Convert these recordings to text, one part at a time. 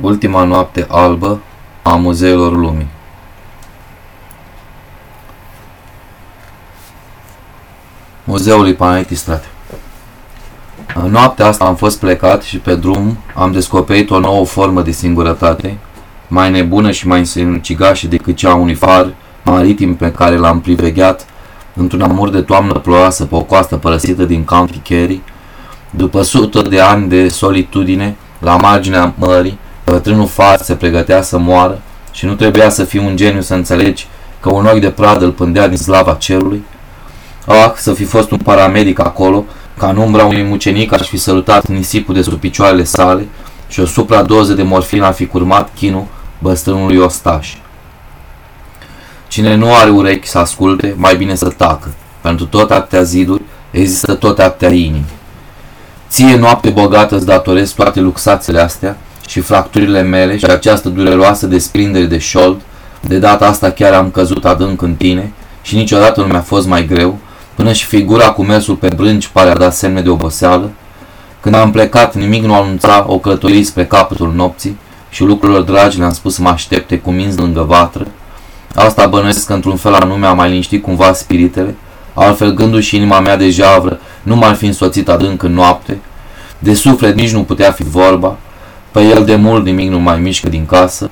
Ultima noapte albă a muzeelor lumii. Muzeul Ipanitistrat În noaptea asta am fost plecat și pe drum am descoperit o nouă formă de singurătate, mai nebună și mai sinucigașă decât cea unui far maritim pe care l-am privegheat într-un amur de toamnă ploasă pe o coastă părăsită din County Kerry, după sute de ani de solitudine la marginea mării, Bătrânul far se pregătea să moară și nu trebuia să fii un geniu să înțelegi că un ochi de pradă îl pândea din slava cerului. Ah, să fi fost un paramedic acolo, ca în umbra unui mucenic aș fi sărutat nisipul de sub picioarele sale și o supradoză de morfină a fi curmat chinul băstrânului ostaș. Cine nu are urechi să asculte, mai bine să tacă. Pentru tot atâtea ziduri există tot atâtea inimi. Ție noapte bogată îți datorezi toate luxațele astea și fracturile mele și această dureroasă desprindere de șold, de data asta chiar am căzut adânc în tine și niciodată nu mi-a fost mai greu, până și figura cu mersul pe brânci pare a da semne de oboseală. Când am plecat, nimic nu anunța o călătorie spre capătul nopții și lucrurilor dragi le-am spus să mă aștepte cu minți lângă vatră. Asta bănuiesc că într-un fel anume a mai liniștit cumva spiritele, altfel gândul și inima mea de javră nu m-ar fi însoțit adânc în noapte. De suflet nici nu putea fi vorba, pe el de mult nimic nu mai mișcă din casă.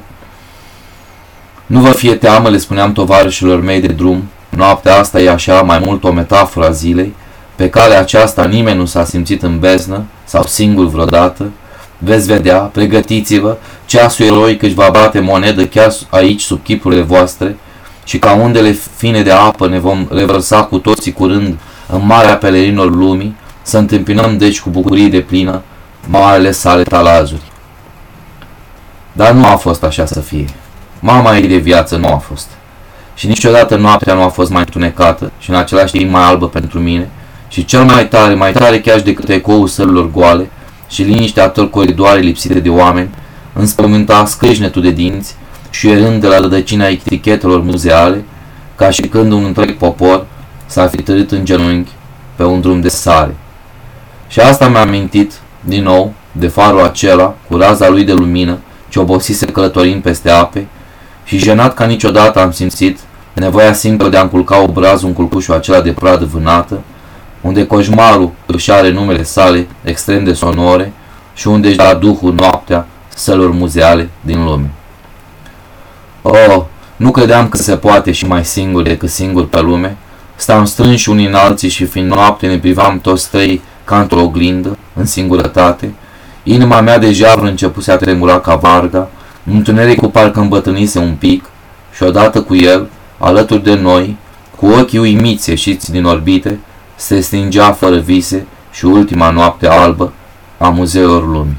Nu vă fie teamă, le spuneam tovarășilor mei de drum, noaptea asta e așa mai mult o metaforă a zilei, pe calea aceasta nimeni nu s-a simțit în beznă sau singur vreodată. Veți vedea, pregătiți-vă, ceasul eroic își va bate monedă chiar aici sub chipurile voastre și ca undele fine de apă ne vom revărsa cu toții curând în marea pelerinilor lumii, să întâmpinăm deci cu bucurie de plină marele sale talazuri. Dar nu a fost așa să fie. Mama ei de viață nu a fost. Și niciodată noaptea nu a fost mai întunecată și în același timp mai albă pentru mine și cel mai tare, mai tare chiar decât ecoul sălilor goale și liniștea ator coridoare lipsite de oameni, înspământa scrâșnetul de dinți și erând de la rădăcina etichetelor muzeale, ca și când un întreg popor s-a fi târât în genunchi pe un drum de sare. Și asta mi-a amintit, din nou, de farul acela, cu raza lui de lumină, ce obosise călătorind peste ape și jenat ca niciodată am simțit nevoia simplă de a înculca obrazul în culcușul acela de pradă vânată, unde coșmarul își are numele sale extrem de sonore și unde își da duhul noaptea sălor muzeale din lume. Oh, nu credeam că se poate și mai singur decât singur pe lume. Stam strânși unii în alții și fiind noapte ne privam toți trei ca într-o oglindă, în singurătate, Inima mea deja a început să a tremura ca varga, întunericul parcă îmbătrânise un pic și odată cu el, alături de noi, cu ochii uimiți ieșiți din orbite, se stingea fără vise și ultima noapte albă a muzeelor lumii.